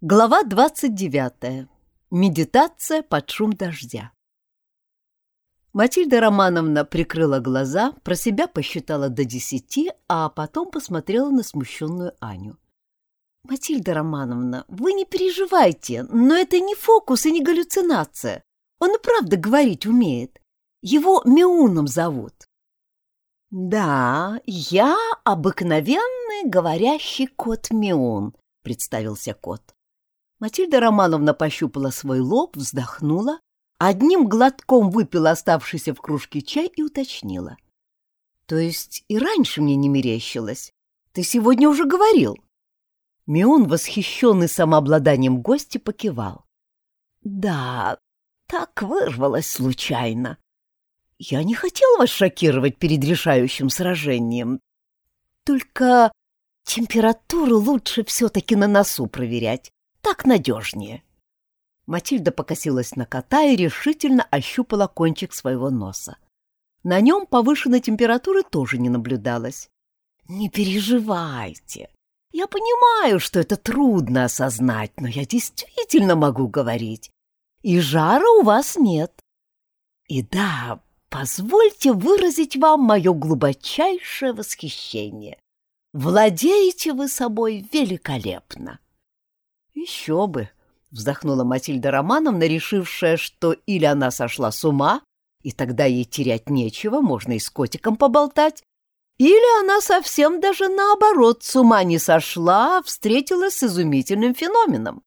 Глава 29. Медитация под шум дождя. Матильда Романовна прикрыла глаза, про себя посчитала до десяти, а потом посмотрела на смущенную Аню. «Матильда Романовна, вы не переживайте, но это не фокус и не галлюцинация. Он и правда говорить умеет. Его Меуном зовут». «Да, я обыкновенный говорящий кот Меун», — представился кот. Матильда Романовна пощупала свой лоб, вздохнула, одним глотком выпила оставшийся в кружке чай и уточнила. — То есть и раньше мне не мерещилось? Ты сегодня уже говорил? Мион, восхищенный самообладанием гостя, покивал. — Да, так вырвалось случайно. Я не хотел вас шокировать перед решающим сражением. Только температуру лучше все-таки на носу проверять. Так надежнее. Матильда покосилась на кота и решительно ощупала кончик своего носа. На нем повышенной температуры тоже не наблюдалось. «Не переживайте. Я понимаю, что это трудно осознать, но я действительно могу говорить. И жара у вас нет. И да, позвольте выразить вам мое глубочайшее восхищение. Владеете вы собой великолепно. «Еще бы!» — вздохнула Матильда Романовна, решившая, что или она сошла с ума, и тогда ей терять нечего, можно и с котиком поболтать, или она совсем даже наоборот с ума не сошла, а встретилась с изумительным феноменом.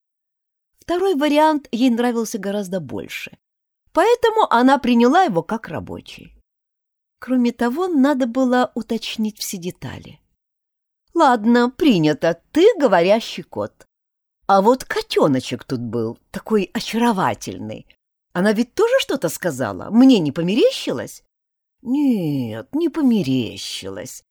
Второй вариант ей нравился гораздо больше, поэтому она приняла его как рабочий. Кроме того, надо было уточнить все детали. «Ладно, принято, ты говорящий кот. А вот котеночек тут был, такой очаровательный. Она ведь тоже что-то сказала? Мне не померещилось? Нет, не померещилось.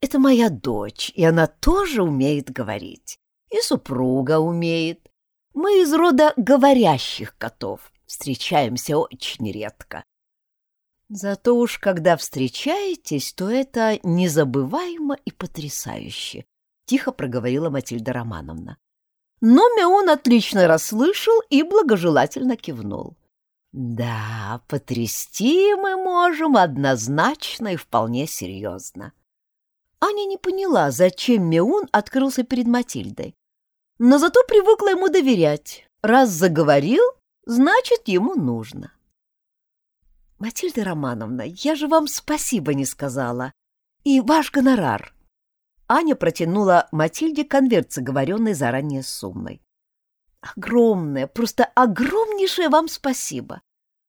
Это моя дочь, и она тоже умеет говорить. И супруга умеет. Мы из рода говорящих котов. Встречаемся очень редко. Зато уж когда встречаетесь, то это незабываемо и потрясающе, — тихо проговорила Матильда Романовна. Но Меон отлично расслышал и благожелательно кивнул. «Да, потрясти мы можем однозначно и вполне серьезно». Аня не поняла, зачем Меун открылся перед Матильдой, но зато привыкла ему доверять. Раз заговорил, значит, ему нужно. «Матильда Романовна, я же вам спасибо не сказала. И ваш гонорар». Аня протянула Матильде конверт с оговоренной заранее суммой. «Огромное, просто огромнейшее вам спасибо!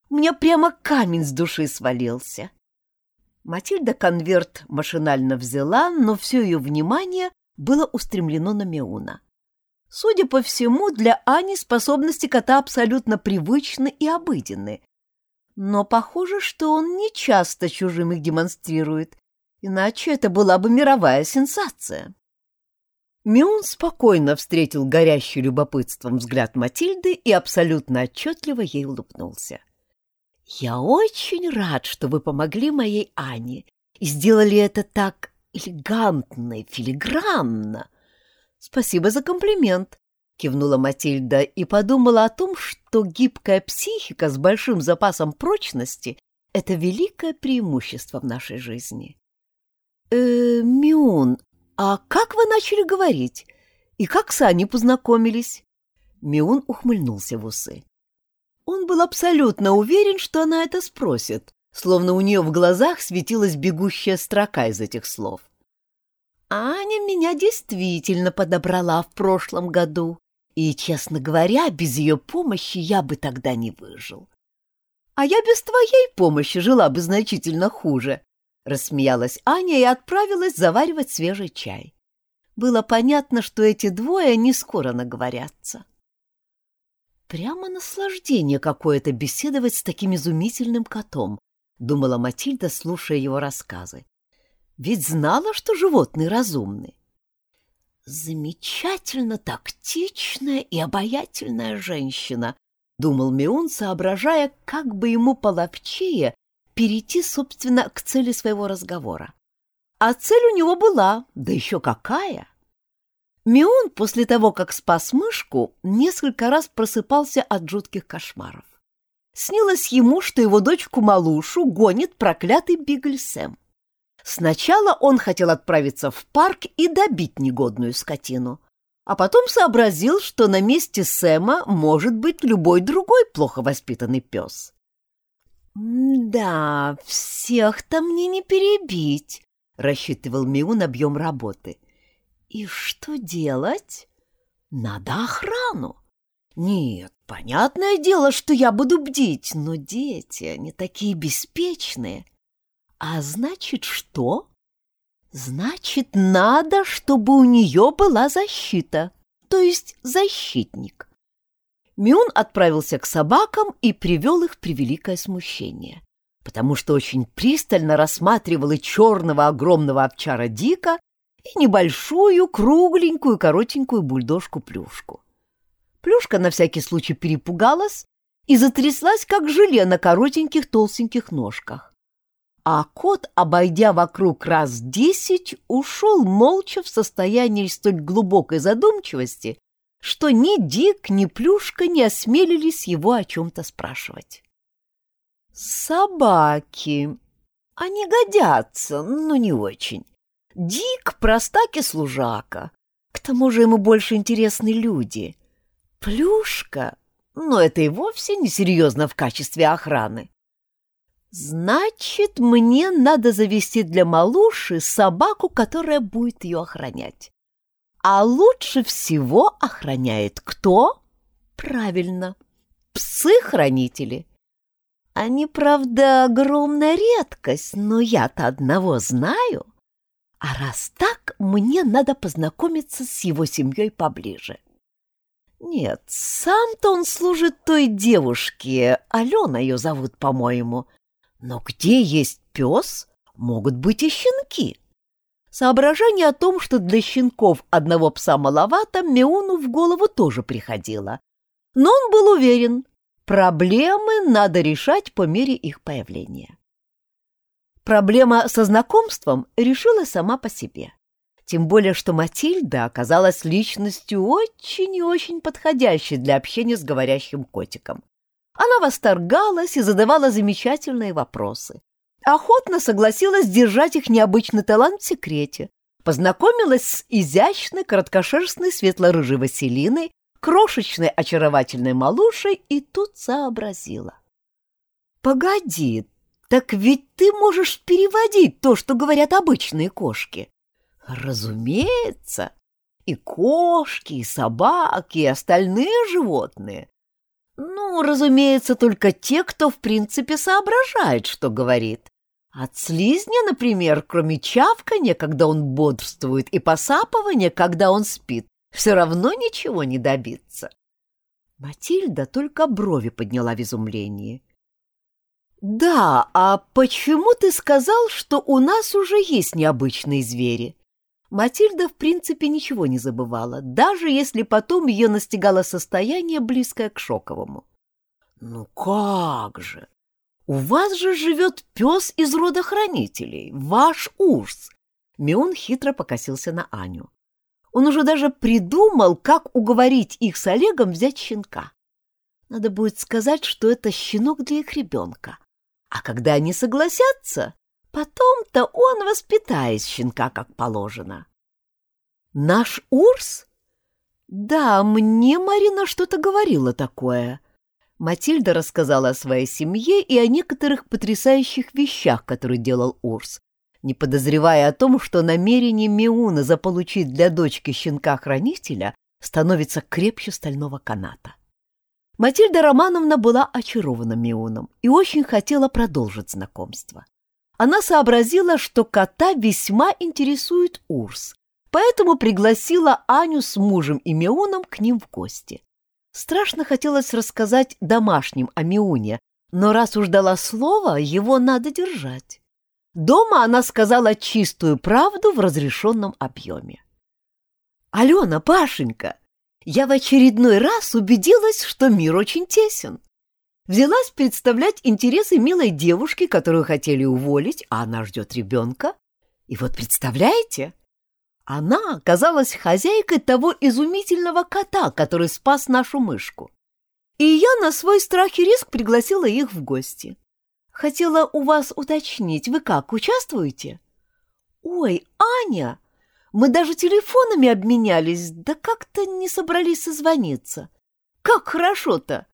У меня прямо камень с души свалился!» Матильда конверт машинально взяла, но все ее внимание было устремлено на Меуна. Судя по всему, для Ани способности кота абсолютно привычны и обыденны. Но похоже, что он не часто чужим их демонстрирует, Иначе это была бы мировая сенсация. Мюн спокойно встретил горящий любопытством взгляд Матильды и абсолютно отчетливо ей улыбнулся. «Я очень рад, что вы помогли моей Ане и сделали это так элегантно и филигранно. Спасибо за комплимент», — кивнула Матильда и подумала о том, что гибкая психика с большим запасом прочности — это великое преимущество в нашей жизни э Миун, а как вы начали говорить? И как с Аней познакомились?» Миун ухмыльнулся в усы. Он был абсолютно уверен, что она это спросит, словно у нее в глазах светилась бегущая строка из этих слов. «Аня меня действительно подобрала в прошлом году, и, честно говоря, без ее помощи я бы тогда не выжил. А я без твоей помощи жила бы значительно хуже», Рассмеялась Аня и отправилась заваривать свежий чай. Было понятно, что эти двое не скоро наговорятся. Прямо наслаждение какое-то беседовать с таким изумительным котом, думала Матильда, слушая его рассказы. Ведь знала, что животные разумны. Замечательно тактичная и обаятельная женщина, думал Миун, соображая, как бы ему половчее перейти, собственно, к цели своего разговора. А цель у него была, да еще какая! Мион после того, как спас мышку, несколько раз просыпался от жутких кошмаров. Снилось ему, что его дочку Малушу гонит проклятый Бигль Сэм. Сначала он хотел отправиться в парк и добить негодную скотину, а потом сообразил, что на месте Сэма может быть любой другой плохо воспитанный пес. «Да, всех-то мне не перебить», — рассчитывал Миун объем работы. «И что делать? Надо охрану. Нет, понятное дело, что я буду бдить, но дети, они такие беспечные». А значит, что? Значит, надо, чтобы у нее была защита, то есть защитник. Мюн отправился к собакам и привел их в превеликое смущение, потому что очень пристально рассматривал и черного огромного овчара Дика, и небольшую, кругленькую, коротенькую бульдожку-плюшку. Плюшка на всякий случай перепугалась и затряслась, как желе на коротеньких толстеньких ножках а кот, обойдя вокруг раз десять, ушел молча в состоянии столь глубокой задумчивости, что ни Дик, ни Плюшка не осмелились его о чем-то спрашивать. «Собаки. Они годятся, но не очень. Дик — простак и служака. К тому же ему больше интересны люди. Плюшка, но это и вовсе несерьезно в качестве охраны. Значит, мне надо завести для малуши собаку, которая будет ее охранять. А лучше всего охраняет кто? Правильно, псы-хранители. Они, правда, огромная редкость, но я-то одного знаю. А раз так, мне надо познакомиться с его семьей поближе. Нет, сам-то он служит той девушке, Алена ее зовут, по-моему, но где есть пес, могут быть и щенки. Соображение о том, что для щенков одного пса маловато, Меуну в голову тоже приходило. Но он был уверен, проблемы надо решать по мере их появления. Проблема со знакомством решилась сама по себе. Тем более, что Матильда оказалась личностью очень и очень подходящей для общения с говорящим котиком. Она восторгалась и задавала замечательные вопросы. Охотно согласилась держать их необычный талант в секрете. Познакомилась с изящной, короткошерстной светло-рыжей Василиной, крошечной очаровательной малушей и тут сообразила. «Погоди, так ведь ты можешь переводить то, что говорят обычные кошки». «Разумеется, и кошки, и собаки, и остальные животные. Ну, разумеется, только те, кто в принципе соображает, что говорит. От слизня, например, кроме чавканья, когда он бодрствует, и посапывания, когда он спит, все равно ничего не добиться. Матильда только брови подняла в изумлении. «Да, а почему ты сказал, что у нас уже есть необычные звери?» Матильда, в принципе, ничего не забывала, даже если потом ее настигало состояние, близкое к шоковому. «Ну как же! У вас же живет пес из рода хранителей, ваш Урс!» Мион хитро покосился на Аню. Он уже даже придумал, как уговорить их с Олегом взять щенка. Надо будет сказать, что это щенок для их ребенка. А когда они согласятся, Потом-то он воспитает щенка как положено. Наш Урс? Да, мне Марина что-то говорила такое. Матильда рассказала о своей семье и о некоторых потрясающих вещах, которые делал Урс, не подозревая о том, что намерение Миуна заполучить для дочки щенка-хранителя становится крепче стального каната. Матильда Романовна была очарована Миуном и очень хотела продолжить знакомство она сообразила, что кота весьма интересует Урс, поэтому пригласила Аню с мужем и Меуном к ним в гости. Страшно хотелось рассказать домашним о Меуне, но раз уж дала слово, его надо держать. Дома она сказала чистую правду в разрешенном объеме. «Алена, Пашенька, я в очередной раз убедилась, что мир очень тесен взялась представлять интересы милой девушки, которую хотели уволить, а она ждет ребенка. И вот представляете, Она оказалась хозяйкой того изумительного кота, который спас нашу мышку. И я на свой страх и риск пригласила их в гости. Хотела у вас уточнить, вы как, участвуете? Ой, Аня, мы даже телефонами обменялись, да как-то не собрались созвониться. Как хорошо-то!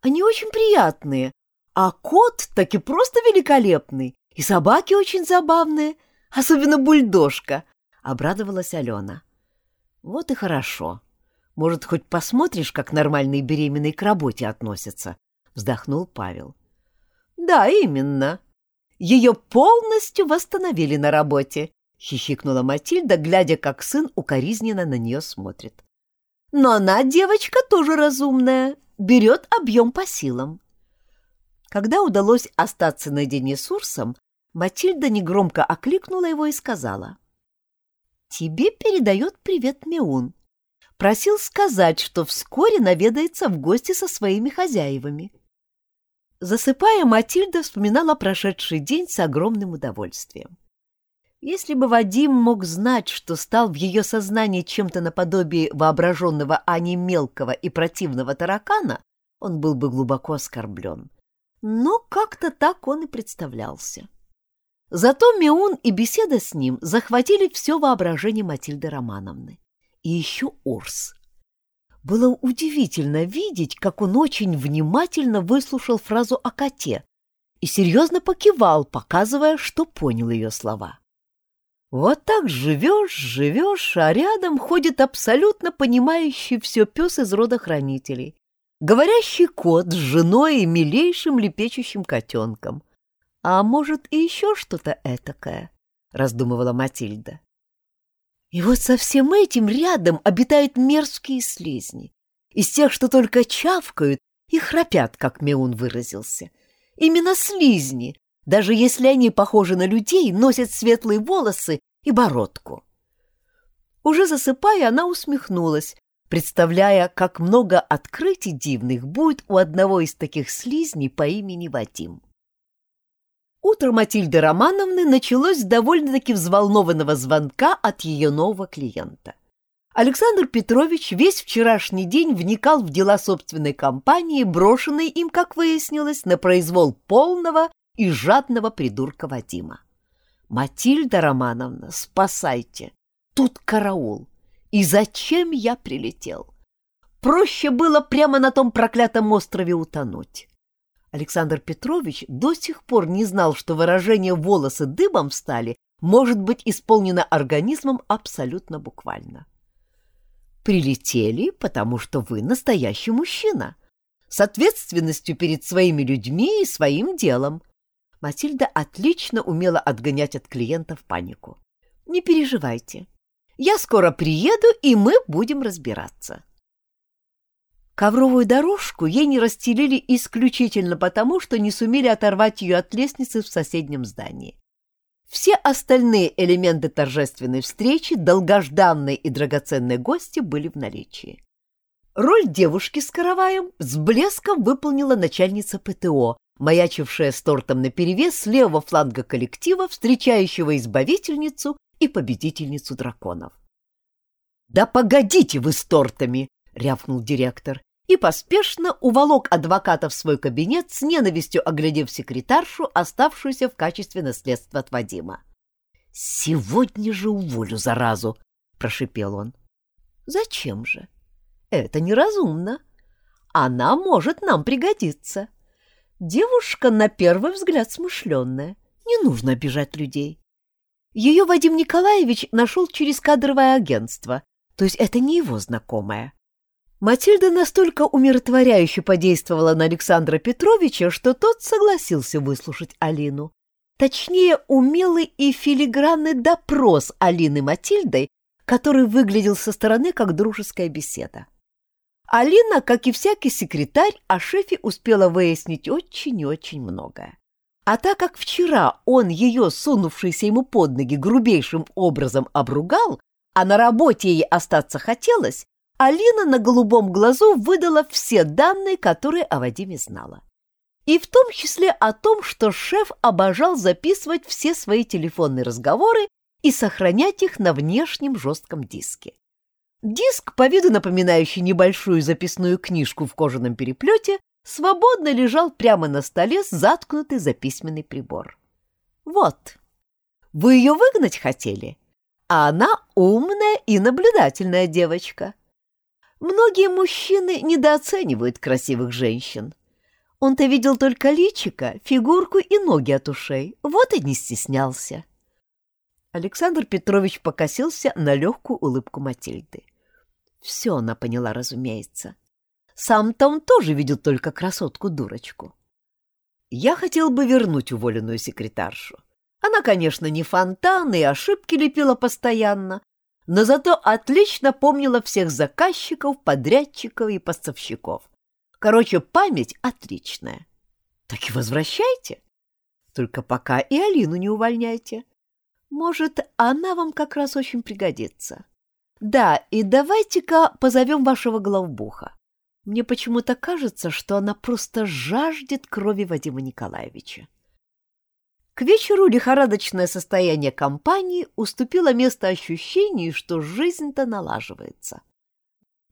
Они очень приятные, а кот таки просто великолепный, и собаки очень забавные, особенно бульдожка, — обрадовалась Алена. Вот и хорошо. Может, хоть посмотришь, как нормальные беременные к работе относятся, — вздохнул Павел. Да, именно. Ее полностью восстановили на работе, — хихикнула Матильда, глядя, как сын укоризненно на нее смотрит. Но она девочка тоже разумная, берет объем по силам. Когда удалось остаться наедине с Урсом, Матильда негромко окликнула его и сказала. «Тебе передает привет Меун. Просил сказать, что вскоре наведается в гости со своими хозяевами». Засыпая, Матильда вспоминала прошедший день с огромным удовольствием. Если бы Вадим мог знать, что стал в ее сознании чем-то наподобие воображенного Ани мелкого и противного таракана, он был бы глубоко оскорблен. Но как-то так он и представлялся. Зато Меун и беседа с ним захватили все воображение Матильды Романовны. И еще Урс. Было удивительно видеть, как он очень внимательно выслушал фразу о коте и серьезно покивал, показывая, что понял ее слова. Вот так живешь, живешь, а рядом ходит абсолютно понимающий все пес из рода хранителей. Говорящий кот с женой и милейшим лепечущим котенком. А может, и еще что-то этакое, — раздумывала Матильда. И вот со всем этим рядом обитают мерзкие слизни. Из тех, что только чавкают и храпят, как Меун выразился. Именно слизни, даже если они похожи на людей, носят светлые волосы и бородку. Уже засыпая, она усмехнулась, представляя, как много открытий дивных будет у одного из таких слизней по имени Вадим. Утро Матильды Романовны началось с довольно-таки взволнованного звонка от ее нового клиента. Александр Петрович весь вчерашний день вникал в дела собственной компании, брошенной им, как выяснилось, на произвол полного и жадного придурка Вадима. «Матильда Романовна, спасайте! Тут караул! И зачем я прилетел? Проще было прямо на том проклятом острове утонуть!» Александр Петрович до сих пор не знал, что выражение «волосы дыбом встали» может быть исполнено организмом абсолютно буквально. «Прилетели, потому что вы настоящий мужчина, с ответственностью перед своими людьми и своим делом», Матильда отлично умела отгонять от клиентов панику. «Не переживайте. Я скоро приеду, и мы будем разбираться». Ковровую дорожку ей не расстелили исключительно потому, что не сумели оторвать ее от лестницы в соседнем здании. Все остальные элементы торжественной встречи, долгожданные и драгоценные гости были в наличии. Роль девушки с караваем с блеском выполнила начальница ПТО, маячившая с тортом наперевес с левого фланга коллектива, встречающего избавительницу и победительницу драконов. «Да погодите вы с тортами!» — рявкнул директор и поспешно уволок адвоката в свой кабинет с ненавистью оглядев секретаршу, оставшуюся в качестве наследства от Вадима. «Сегодня же уволю заразу!» — прошипел он. «Зачем же? Это неразумно. Она может нам пригодиться. Девушка, на первый взгляд, смышленная. Не нужно обижать людей. Ее Вадим Николаевич нашел через кадровое агентство, то есть это не его знакомая. Матильда настолько умиротворяюще подействовала на Александра Петровича, что тот согласился выслушать Алину. Точнее, умелый и филигранный допрос Алины Матильдой, который выглядел со стороны как дружеская беседа. Алина, как и всякий секретарь, о шефе успела выяснить очень и очень многое. А так как вчера он ее, сунувшийся ему под ноги, грубейшим образом обругал, а на работе ей остаться хотелось, Алина на голубом глазу выдала все данные, которые о Вадиме знала. И в том числе о том, что шеф обожал записывать все свои телефонные разговоры и сохранять их на внешнем жестком диске. Диск, по виду напоминающий небольшую записную книжку в кожаном переплете, свободно лежал прямо на столе, заткнутый за письменный прибор. Вот, вы ее выгнать хотели, а она умная и наблюдательная девочка. Многие мужчины недооценивают красивых женщин. Он-то видел только личика, фигурку и ноги от ушей, вот и не стеснялся. Александр Петрович покосился на легкую улыбку Матильды. Все она поняла, разумеется. Сам-то он тоже видел только красотку-дурочку. Я хотел бы вернуть уволенную секретаршу. Она, конечно, не фонтан и ошибки лепила постоянно, но зато отлично помнила всех заказчиков, подрядчиков и поставщиков. Короче, память отличная. Так и возвращайте. Только пока и Алину не увольняйте. Может, она вам как раз очень пригодится. Да, и давайте-ка позовем вашего главбуха. Мне почему-то кажется, что она просто жаждет крови Вадима Николаевича. К вечеру лихорадочное состояние компании уступило место ощущению, что жизнь-то налаживается.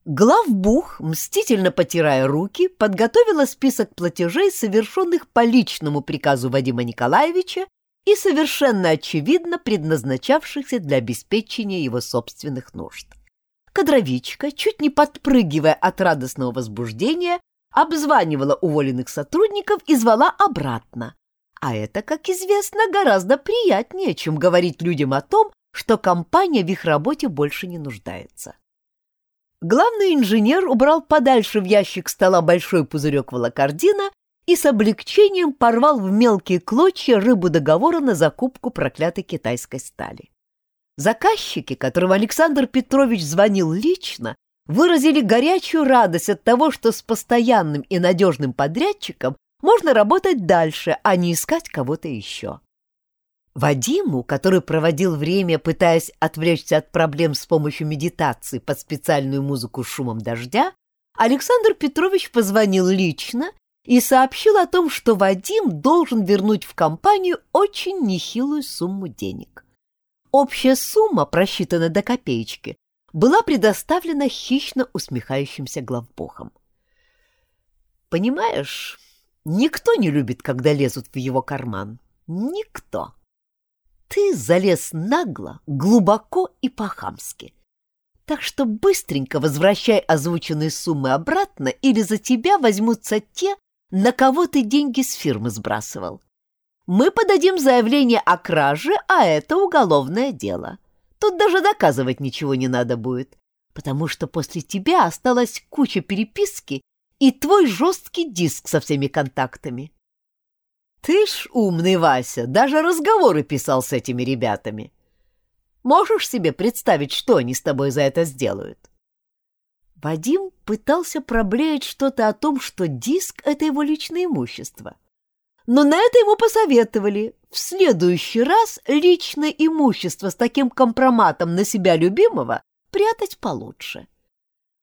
Главбух, мстительно потирая руки, подготовила список платежей, совершенных по личному приказу Вадима Николаевича и совершенно очевидно предназначавшихся для обеспечения его собственных нужд. Кадровичка, чуть не подпрыгивая от радостного возбуждения, обзванивала уволенных сотрудников и звала обратно. А это, как известно, гораздо приятнее, чем говорить людям о том, что компания в их работе больше не нуждается. Главный инженер убрал подальше в ящик стола большой пузырек волокордина и с облегчением порвал в мелкие клочья рыбу договора на закупку проклятой китайской стали. Заказчики, которым Александр Петрович звонил лично, выразили горячую радость от того, что с постоянным и надежным подрядчиком можно работать дальше, а не искать кого-то еще. Вадиму, который проводил время, пытаясь отвлечься от проблем с помощью медитации под специальную музыку с шумом дождя, Александр Петрович позвонил лично и сообщил о том, что Вадим должен вернуть в компанию очень нехилую сумму денег. Общая сумма, просчитанная до копеечки, была предоставлена хищно усмехающимся главбухом. «Понимаешь, никто не любит, когда лезут в его карман. Никто. Ты залез нагло, глубоко и по-хамски. Так что быстренько возвращай озвученные суммы обратно, или за тебя возьмутся те, на кого ты деньги с фирмы сбрасывал. Мы подадим заявление о краже, а это уголовное дело. Тут даже доказывать ничего не надо будет, потому что после тебя осталась куча переписки и твой жесткий диск со всеми контактами. Ты ж умный, Вася, даже разговоры писал с этими ребятами. Можешь себе представить, что они с тобой за это сделают? Вадим пытался проблеять что-то о том, что диск — это его личное имущество. Но на это ему посоветовали в следующий раз личное имущество с таким компроматом на себя любимого прятать получше.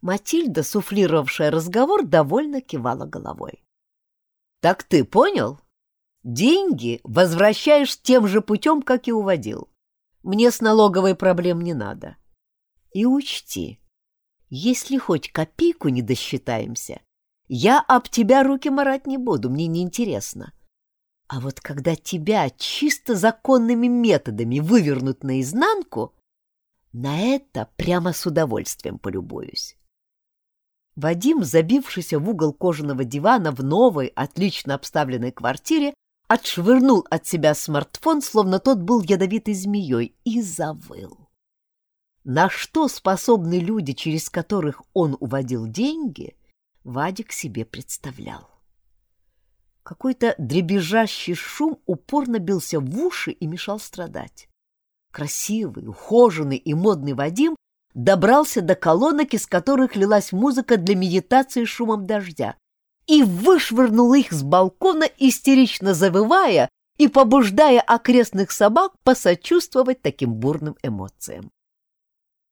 Матильда, суфлировавшая разговор, довольно кивала головой. «Так ты понял? Деньги возвращаешь тем же путем, как и уводил. Мне с налоговой проблем не надо. И учти, если хоть копейку не досчитаемся, я об тебя руки марать не буду, мне неинтересно. А вот когда тебя чисто законными методами вывернут наизнанку, на это прямо с удовольствием полюбуюсь. Вадим, забившийся в угол кожаного дивана в новой, отлично обставленной квартире, отшвырнул от себя смартфон, словно тот был ядовитой змеей, и завыл. На что способны люди, через которых он уводил деньги, Вадик себе представлял. Какой-то дребезжащий шум упорно бился в уши и мешал страдать. Красивый, ухоженный и модный Вадим добрался до колонок, из которых лилась музыка для медитации шумом дождя, и вышвырнул их с балкона, истерично завывая и побуждая окрестных собак посочувствовать таким бурным эмоциям.